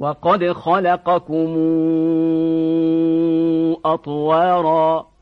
وقد خلقكم أطواراً.